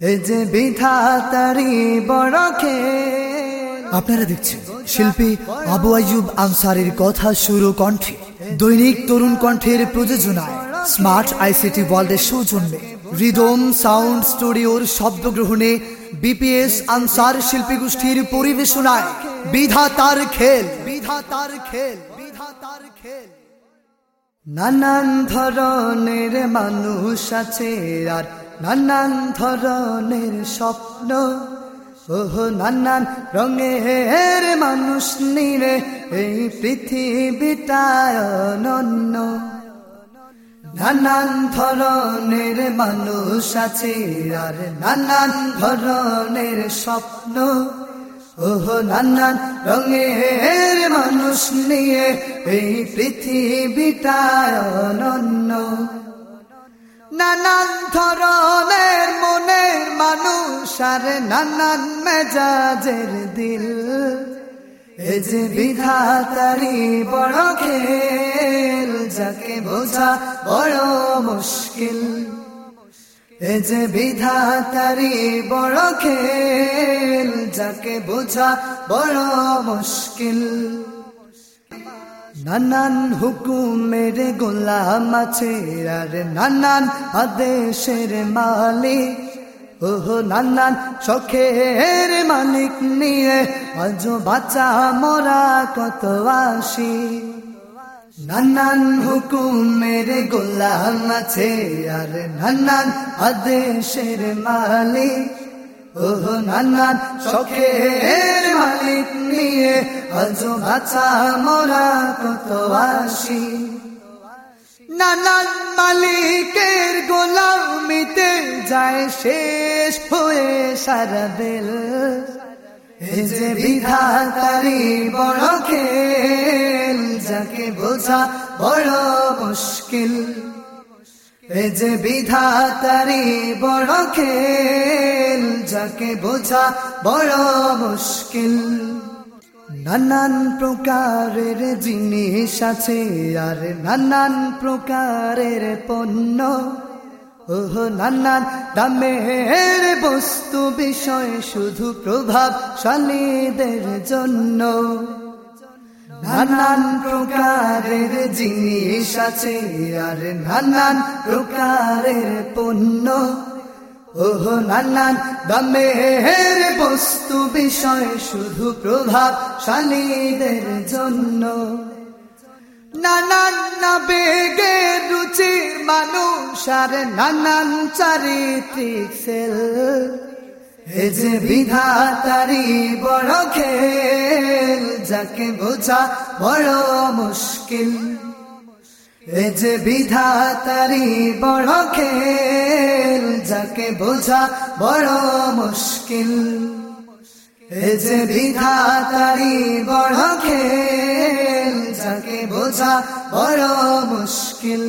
এ যে বিধাতারি বড় খেল আপনারা দেখছেন শিল্পী আবু আইয়ুব আনসারের কথা শুরু কণ্ঠে। দৈনিক তরুণ কণ্ঠের প্রযোজনায় স্মার্ট আইসিটি ওয়ার্ল্ডের সৌজন্যে রিদম সাউন্ড স্টুডিওর শব্দ গ্রহণে বিপিএস আনসার শিল্পী গোষ্ঠীর পরিবেশনায় বিধাতার খেল বিধাতার খেল বিধাতার খেল। নানান ধরনের মানুষ আছে আর নানান ধরনের স্বপ্ন। ওহো, নানান রঙের মানুষ নিরে এই পৃথিবীটায় নানান ধরনের মানুষ আছে আর নানান ধরনের স্বপ্ন। ওহো, নানান রঙের মানুষ নিয়ে এই পৃথিবীটায় নানান ধরনের আর নানান মেজাজের দিল। এ যে বিধাতারি বড় খেল, যাকে বোঝা বড় মুশকিল। এ যে বিধাতারি বড় খেল, যাকে বোঝা বড় মুশকিল। নানান হুকুমের গোলাম আছে, আর নানান আদেশের মালিক। ওহো নানান শখের মালিক নিয়ে আজ বাচ্চা মরা কত আসি নানান হুকুমের গোলাম আছে আর নানান আদেশের মালিক। ওহো নানান শখের মালিক নিয়ে আজ বাচ্চা মরা কত আসি নানান মালিকের গোলামিতে যায় শেষ হয়ে সারা দিল। এই যে বিধাতারি বড় খেল, যাকে বোঝা বড় মুশকিল। এ যে বিধাতারি বড় খেল, যাকে বোঝা বড় মুশকিল। নানান প্রকারের জিনিস আছে, আর নানান প্রকারের পণ্য ওহ নানান দামের বস্তু বিষয়, শুধু প্রভাবশালীদের জন্য। নানান প্রকারের জিনিস আছে, আর নানান প্রকারের পণ্য। ওহ নানান দামের বস্তু বিষয়, শুধু প্রভাব প্রভাবশালীদের জন্য। নানান বেগের রুচির মানুষ আর নানান চারিত্রিক সেল। এ যে বিধাতারি বড় খেল, যাকে বোঝা বড় মুশকিল। এ যে বিধাতারি বড় খেল, যাকে বোঝা বড় মুশকিল। এ যে বিধাতারি বড় খেল বোঝা বড় মুশকিল